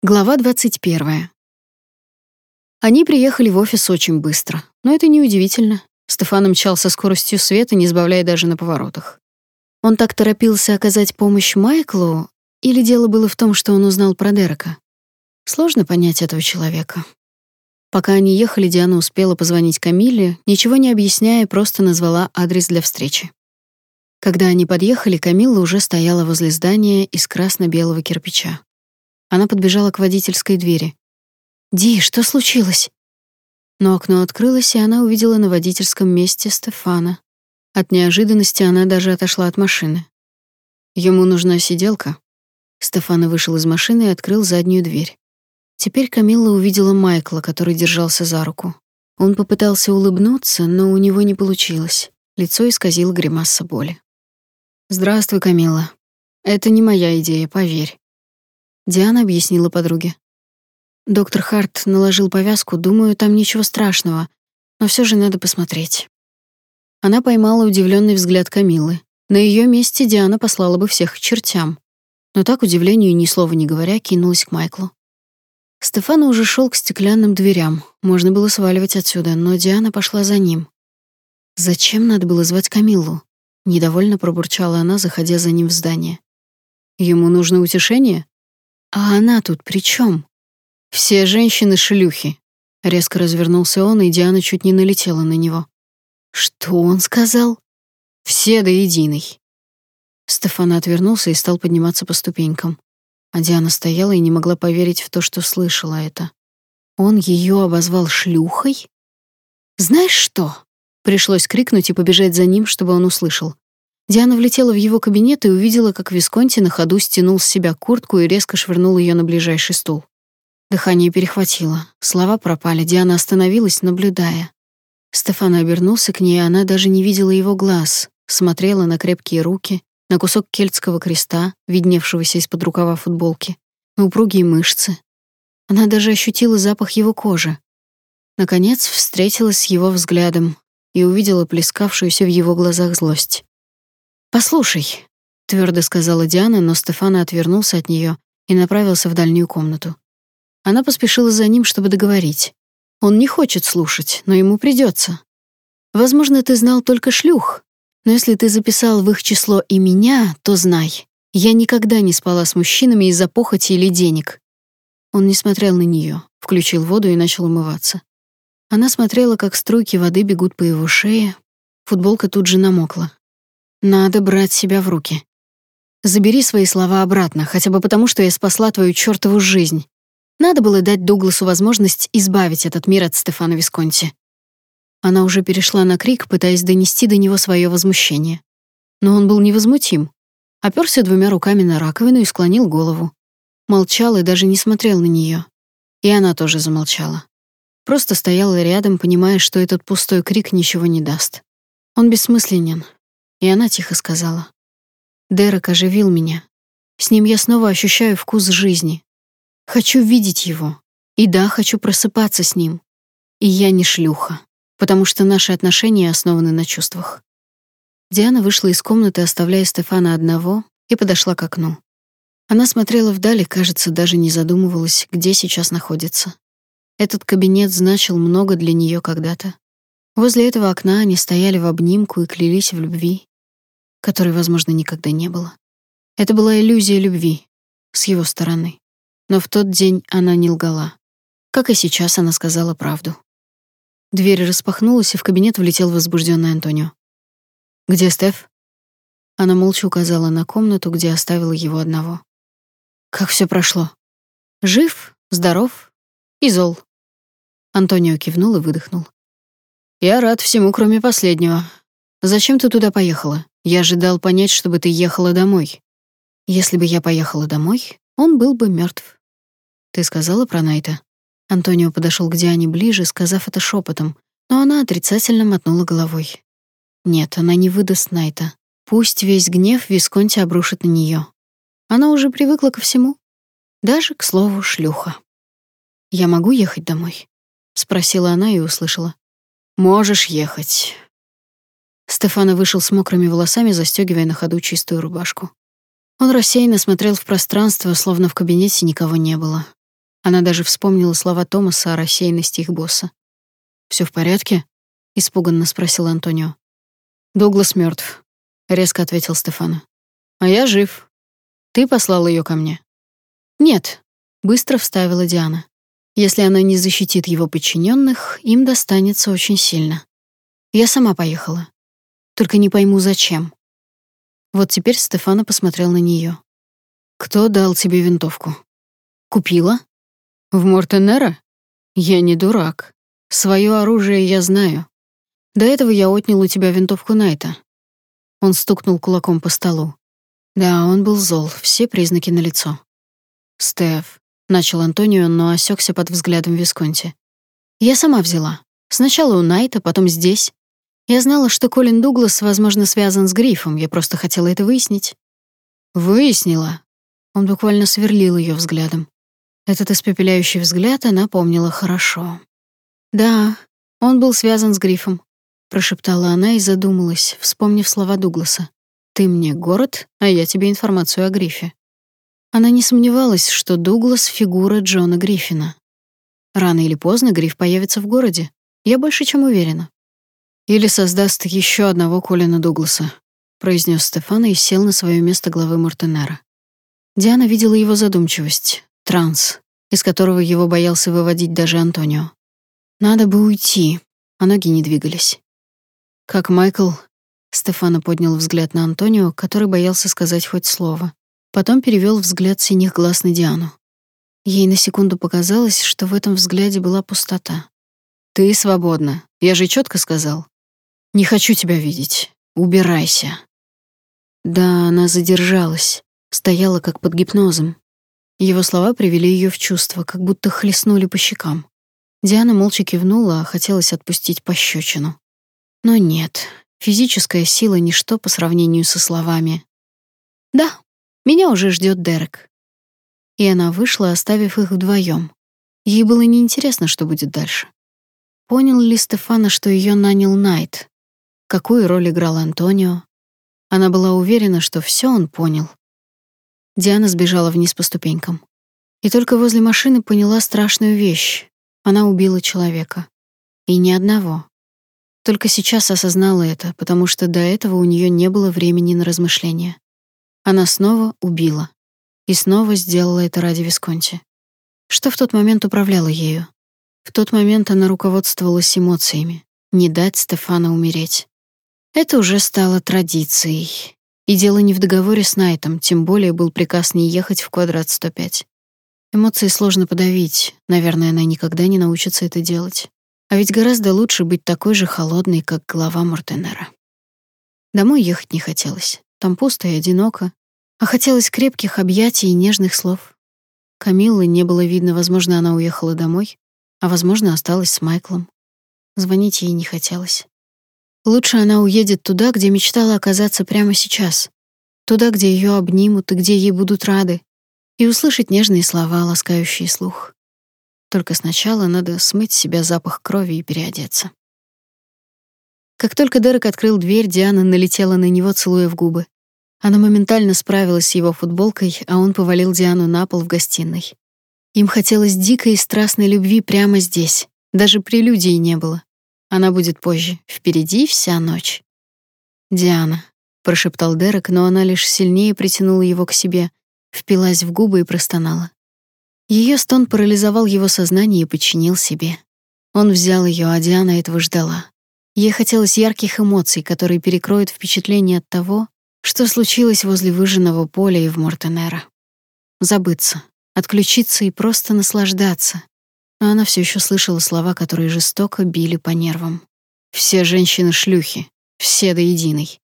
Глава 21. Они приехали в офис очень быстро, но это неудивительно. Стефан мчал со скоростью света, не сбавляя даже на поворотах. Он так торопился оказать помощь Майклу, или дело было в том, что он узнал про Дерека? Сложно понять этого человека. Пока они ехали, Диана успела позвонить Камиле, ничего не объясняя, просто назвала адрес для встречи. Когда они подъехали, Камилла уже стояла возле здания из красно-белого кирпича. Она подбежала к водительской двери. «Ди, что случилось?» Но окно открылось, и она увидела на водительском месте Стефана. От неожиданности она даже отошла от машины. Ему нужна сиделка. Стефана вышел из машины и открыл заднюю дверь. Теперь Камилла увидела Майкла, который держался за руку. Он попытался улыбнуться, но у него не получилось. Лицо исказило гримаса боли. «Здравствуй, Камилла. Это не моя идея, поверь. Диана объяснила подруге. Доктор Харт наложил повязку, думаю, там ничего страшного, но все же надо посмотреть. Она поймала удивленный взгляд Камилы. На ее месте Диана послала бы всех к чертям. Но так, удивлению, ни слова не говоря, кинулась к Майклу. Стефана уже шел к стеклянным дверям. Можно было сваливать отсюда, но Диана пошла за ним. Зачем надо было звать Камиллу? Недовольно пробурчала она, заходя за ним в здание. Ему нужно утешение? А она тут при чем? Все женщины шлюхи. Резко развернулся он, и Диана чуть не налетела на него. Что он сказал? Все до единой. Стефан отвернулся и стал подниматься по ступенькам. А Диана стояла и не могла поверить в то, что слышала это. Он ее обозвал шлюхой? Знаешь что? Пришлось крикнуть и побежать за ним, чтобы он услышал. Диана влетела в его кабинет и увидела, как Висконти на ходу стянул с себя куртку и резко швырнул ее на ближайший стул. Дыхание перехватило, слова пропали, Диана остановилась, наблюдая. Стефан обернулся к ней, и она даже не видела его глаз, смотрела на крепкие руки, на кусок кельтского креста, видневшегося из-под рукава футболки, на упругие мышцы. Она даже ощутила запах его кожи. Наконец встретилась с его взглядом и увидела плескавшуюся в его глазах злость. «Послушай», — твердо сказала Диана, но Стефана отвернулся от нее и направился в дальнюю комнату. Она поспешила за ним, чтобы договорить. Он не хочет слушать, но ему придется. Возможно, ты знал только шлюх, но если ты записал в их число и меня, то знай, я никогда не спала с мужчинами из-за похоти или денег. Он не смотрел на нее, включил воду и начал умываться. Она смотрела, как струйки воды бегут по его шее. Футболка тут же намокла. Надо брать себя в руки. Забери свои слова обратно, хотя бы потому, что я спасла твою чёртову жизнь. Надо было дать Дугласу возможность избавить этот мир от Стефана Висконти. Она уже перешла на крик, пытаясь донести до него свое возмущение. Но он был невозмутим. Оперся двумя руками на раковину и склонил голову. Молчал и даже не смотрел на нее. И она тоже замолчала. Просто стояла рядом, понимая, что этот пустой крик ничего не даст. Он бессмысленен, и она тихо сказала. «Дерек оживил меня. С ним я снова ощущаю вкус жизни. Хочу видеть его. И да, хочу просыпаться с ним. И я не шлюха, потому что наши отношения основаны на чувствах». Диана вышла из комнаты, оставляя Стефана одного, и подошла к окну. Она смотрела вдали, кажется, даже не задумывалась, где сейчас находится. Этот кабинет значил много для нее когда-то. Возле этого окна они стояли в обнимку и клялись в любви, которой, возможно, никогда не было. Это была иллюзия любви с его стороны. Но в тот день она не лгала. Как и сейчас она сказала правду. Дверь распахнулась, и в кабинет влетел возбужденный Антонио. «Где Стеф?» Она молча указала на комнату, где оставила его одного. «Как все прошло?» «Жив, здоров и зол». Антонио кивнул и выдохнул. «Я рад всему, кроме последнего. Зачем ты туда поехала? Я ожидал понять, чтобы ты ехала домой. Если бы я поехала домой, он был бы мертв. Ты сказала про Найта? Антонио подошел к Диане ближе, сказав это шепотом, но она отрицательно мотнула головой. Нет, она не выдаст Найта. Пусть весь гнев Висконти обрушит на нее. Она уже привыкла ко всему, даже к слову шлюха. Я могу ехать домой, спросила она и услышала: "Можешь ехать". Стефана вышел с мокрыми волосами, застегивая на ходу чистую рубашку. Он рассеянно смотрел в пространство, словно в кабинете никого не было. Она даже вспомнила слова Томаса о рассеянности их босса. Все в порядке?» — испуганно спросил Антонио. «Дуглас мертв, резко ответил Стефано. «А я жив. Ты послал ее ко мне?» «Нет», — быстро вставила Диана. «Если она не защитит его подчиненных, им достанется очень сильно. Я сама поехала. Только не пойму, зачем». Вот теперь Стефано посмотрел на нее. «Кто дал тебе винтовку?» «Купила?» «В Мортенера? Я не дурак. Своё оружие я знаю. До этого я отнял у тебя винтовку Найта. Он стукнул кулаком по столу. Да, он был зол, все признаки налицо. Стеф, начал Антонио, но осекся под взглядом Висконти. Я сама взяла. Сначала у Найта, потом здесь. Я знала, что Колин Дуглас, возможно, связан с Грифом, я просто хотела это выяснить. Выяснила. Он буквально сверлил ее взглядом. Этот испепеляющий взгляд она помнила хорошо. Да, он был связан с Грифом прошептала она и задумалась, вспомнив слова Дугласа. Ты мне город, а я тебе информацию о Грифе. Она не сомневалась, что Дуглас фигура Джона Гриффина. Рано или поздно Гриф появится в городе. Я больше чем уверена. Или создаст еще одного Колина Дугласа, произнес Стефана и сел на свое место главы Мортенера. Диана видела его задумчивость, транс, из которого его боялся выводить даже Антонио. Надо бы уйти, а ноги не двигались. Как Майкл, Стефано поднял взгляд на Антонио, который боялся сказать хоть слово. Потом перевел взгляд синих глаз на Диану. Ей на секунду показалось, что в этом взгляде была пустота. Ты свободна. Я же четко сказал. Не хочу тебя видеть. Убирайся. Да, она задержалась, стояла как под гипнозом. Его слова привели ее в чувство, как будто хлестнули по щекам. Диана молча кивнула, а хотелось отпустить пощечину. Но нет, физическая сила — ничто по сравнению со словами. «Да, меня уже ждет Дерек». И она вышла, оставив их вдвоем. Ей было неинтересно, что будет дальше. Понял ли Стефана, что ее нанял Найт? Какую роль играл Антонио? Она была уверена, что все он понял. Диана сбежала вниз по ступенькам. И только возле машины поняла страшную вещь. Она убила человека. И ни одного. Только сейчас осознала это, потому что до этого у нее не было времени на размышления. Она снова убила. И снова сделала это ради Висконти. Что в тот момент управляло ею? В тот момент она руководствовалась эмоциями. Не дать Стефана умереть. Это уже стало традицией. И дело не в договоре с Найтом, тем более был приказ не ехать в квадрат 105. Эмоции сложно подавить, наверное, она никогда не научится это делать. А ведь гораздо лучше быть такой же холодной, как глава Мортенера. Домой ехать не хотелось. Там пусто и одиноко. А хотелось крепких объятий и нежных слов. Камиллы не было видно, возможно, она уехала домой, а, возможно, осталась с Майклом. Звонить ей не хотелось. Лучше она уедет туда, где мечтала оказаться прямо сейчас. Туда, где ее обнимут и где ей будут рады. И услышать нежные слова, ласкающие слух. Только сначала надо смыть с себя запах крови и переодеться. Как только Дерек открыл дверь, Диана налетела на него, целуя в губы. Она моментально справилась с его футболкой, а он повалил Диану на пол в гостиной. Им хотелось дикой и страстной любви прямо здесь. Даже прелюдии не было. Она будет позже. Впереди вся ночь. «Диана», — прошептал Дерек, но она лишь сильнее притянула его к себе, впилась в губы и простонала. Ее стон парализовал его сознание и подчинил себе. Он взял ее, а Диана этого ждала. Ей хотелось ярких эмоций, которые перекроют впечатление от того, что случилось возле выжженного поля и в Мортенера. Забыться, отключиться и просто наслаждаться. Но она все еще слышала слова, которые жестоко били по нервам. Все женщины шлюхи, все до единой.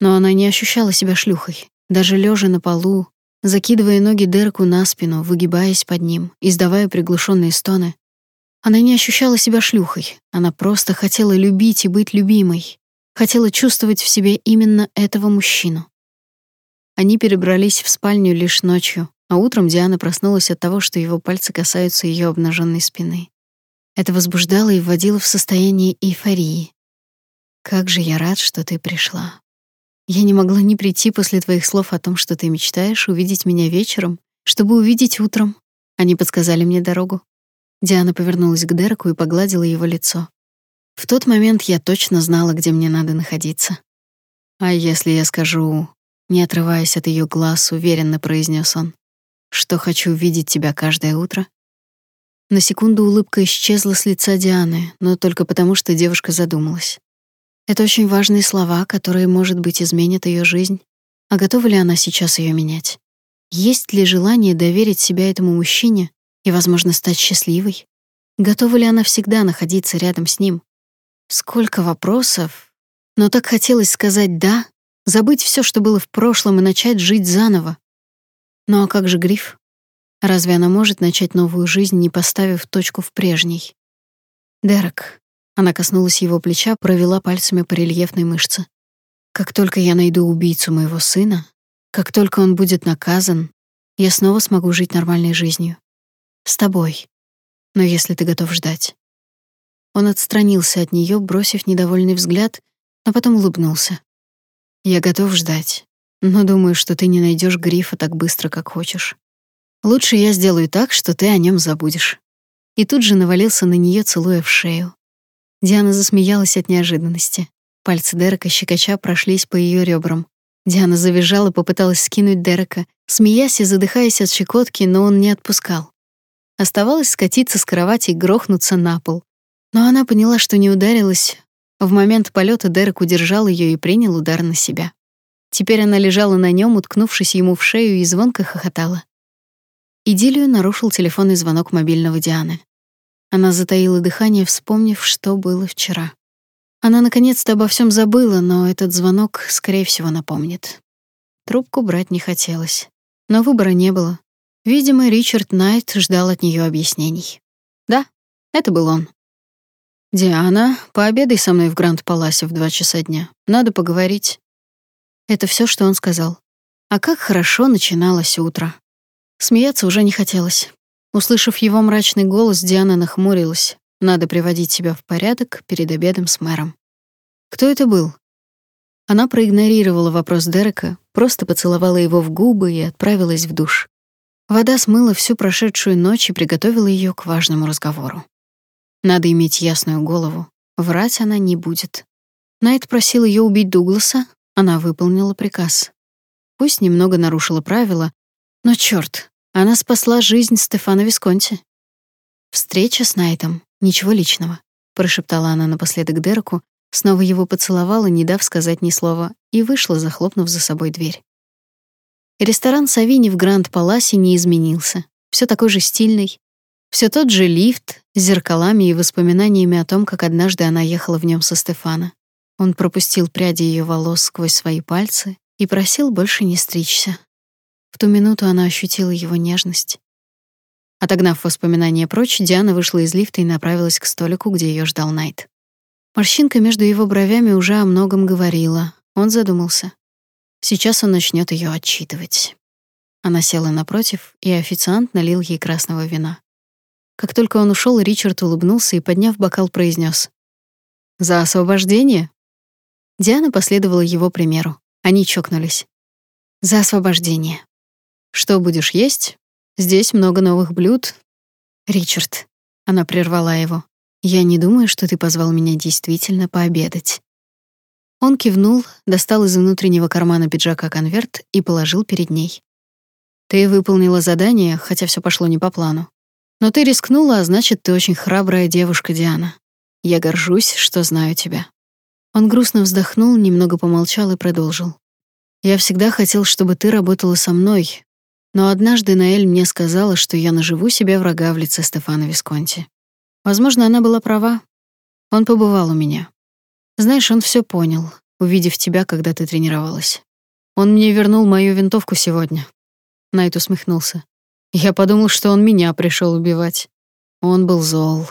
Но она не ощущала себя шлюхой. Даже лежа на полу, закидывая ноги Дереку на спину, выгибаясь под ним, издавая приглушенные стоны. Она не ощущала себя шлюхой, она просто хотела любить и быть любимой, хотела чувствовать в себе именно этого мужчину. Они перебрались в спальню лишь ночью, а утром Диана проснулась от того, что его пальцы касаются ее обнаженной спины. Это возбуждало и вводило в состояние эйфории. «Как же я рад, что ты пришла», я не могла не прийти после твоих слов о том, что ты мечтаешь увидеть меня вечером, чтобы увидеть утром, Они подсказали мне дорогу. Диана повернулась к Дереку и погладила его лицо. В тот момент я точно знала, где мне надо находиться. А если я скажу, не отрываясь от ее глаз, уверенно произнес он, что хочу видеть тебя каждое утро? На секунду улыбка исчезла с лица Дианы, но только потому, что девушка задумалась. Это очень важные слова, которые, может быть, изменят ее жизнь. А готова ли она сейчас ее менять? Есть ли желание доверить себя этому мужчине и, возможно, стать счастливой? Готова ли она всегда находиться рядом с ним? Сколько вопросов. Но так хотелось сказать «да», забыть все, что было в прошлом, и начать жить заново. Ну а как же Гриф? Разве она может начать новую жизнь, не поставив точку в прежней? Дерек. Она коснулась его плеча, провела пальцами по рельефной мышце. Как только я найду убийцу моего сына, как только он будет наказан, я снова смогу жить нормальной жизнью. С тобой. Но если ты готов ждать. Он отстранился от нее, бросив недовольный взгляд, а потом улыбнулся. Я готов ждать, но думаю, что ты не найдешь грифа так быстро, как хочешь. Лучше я сделаю так, что ты о нем забудешь. И тут же навалился на нее, целуя в шею. Диана засмеялась от неожиданности. Пальцы Дерека щекоча прошлись по ее ребрам. Диана завизжала, попыталась скинуть Дерека, смеясь и задыхаясь от щекотки, но он не отпускал. Оставалось скатиться с кровати и грохнуться на пол. Но она поняла, что не ударилась. В момент полета Дерек удержал ее и принял удар на себя. Теперь она лежала на нем, уткнувшись ему в шею и звонко хохотала. Идиллию нарушил телефонный звонок мобильного Дианы. Она затаила дыхание, вспомнив, что было вчера. Она наконец-то обо всем забыла, но этот звонок, скорее всего, напомнит. Трубку брать не хотелось, но выбора не было. Видимо, Ричард Найт ждал от нее объяснений. Да, это был он. «Диана, пообедай со мной в Гранд-Паласе в два часа дня. Надо поговорить». Это все, что он сказал. А как хорошо начиналось утро. Смеяться уже не хотелось. Услышав его мрачный голос, Диана нахмурилась. Надо приводить себя в порядок перед обедом с мэром. Кто это был? Она проигнорировала вопрос Дерека, просто поцеловала его в губы и отправилась в душ. Вода смыла всю прошедшую ночь и приготовила ее к важному разговору. Надо иметь ясную голову. Врать она не будет. Найт просил ее убить Дугласа, она выполнила приказ. Пусть немного нарушила правила, но чёрт, она спасла жизнь Стефана Висконти. Встреча с Найтом, ничего личного, прошептала она напоследок Дереку, снова его поцеловала, не дав сказать ни слова, и вышла, захлопнув за собой дверь. Ресторан Савини в Гранд-Паласе не изменился. Все такой же стильный, все тот же лифт с зеркалами и воспоминаниями о том, как однажды она ехала в нем со Стефана. Он пропустил пряди ее волос сквозь свои пальцы и просил больше не стричься. В ту минуту она ощутила его нежность. Отогнав воспоминания прочь, Диана вышла из лифта и направилась к столику, где ее ждал Найт. Морщинка между его бровями уже о многом говорила. Он задумался. Сейчас он начнет ее отчитывать. Она села напротив, и официант налил ей красного вина. Как только он ушел, Ричард улыбнулся и, подняв бокал, произнес: «За освобождение?» Диана последовала его примеру. Они чокнулись. «За освобождение». Что будешь есть? Здесь много новых блюд. Ричард, она прервала его. Я не думаю, что ты позвал меня действительно пообедать. Он кивнул, достал из внутреннего кармана пиджака конверт и положил перед ней. Ты выполнила задание, хотя все пошло не по плану. Но ты рискнула, а значит, ты очень храбрая девушка, Диана. Я горжусь, что знаю тебя. Он грустно вздохнул, немного помолчал и продолжил. Я всегда хотел, чтобы ты работала со мной, но однажды Наэль мне сказала, что я наживу себе врага в лице Стефана Висконти. Возможно, она была права. Он побывал у меня. Знаешь, он все понял, увидев тебя, когда ты тренировалась. Он мне вернул мою винтовку сегодня. Найт усмехнулся. Я подумал, что он меня пришел убивать. Он был зол.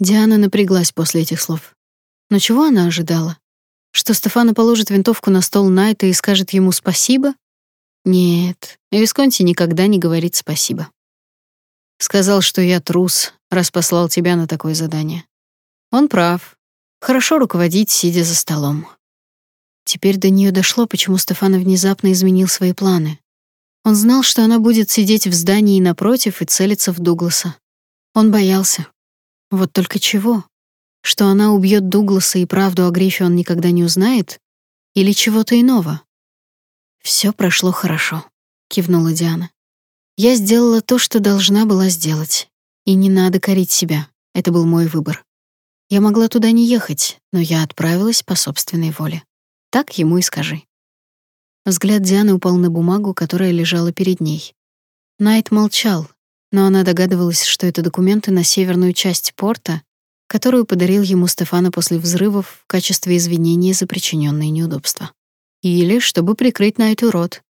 Диана напряглась после этих слов. Но чего она ожидала? Что Стефана положит винтовку на стол Найта и скажет ему спасибо? Нет, Висконти никогда не говорит спасибо. Сказал, что я трус, раз послал тебя на такое задание. Он прав. Хорошо руководить, сидя за столом. Теперь до нее дошло, почему Стефана внезапно изменил свои планы. Он знал, что она будет сидеть в здании напротив и целиться в Дугласа. Он боялся. Вот только чего? Что она убьет Дугласа и правду о Грифе он никогда не узнает? Или чего-то иного? Все прошло хорошо, кивнула Диана. Я сделала то, что должна была сделать. И не надо корить себя. Это был мой выбор. Я могла туда не ехать, но я отправилась по собственной воле. Так ему и скажи. Взгляд Дианы упал на бумагу, которая лежала перед ней. Найт молчал, но она догадывалась, что это документы на северную часть порта, которую подарил ему Стефана после взрывов в качестве извинения за причиненные неудобства. Или чтобы прикрыть Найту рот.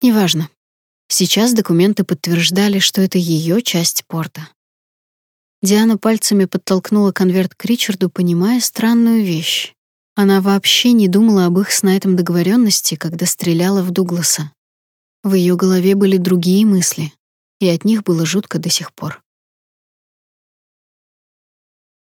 Неважно. Сейчас документы подтверждали, что это ее часть порта. Диана пальцами подтолкнула конверт к Ричарду, понимая странную вещь. Она вообще не думала об их с Найтом договоренности, когда стреляла в Дугласа. В ее голове были другие мысли, и от них было жутко до сих пор.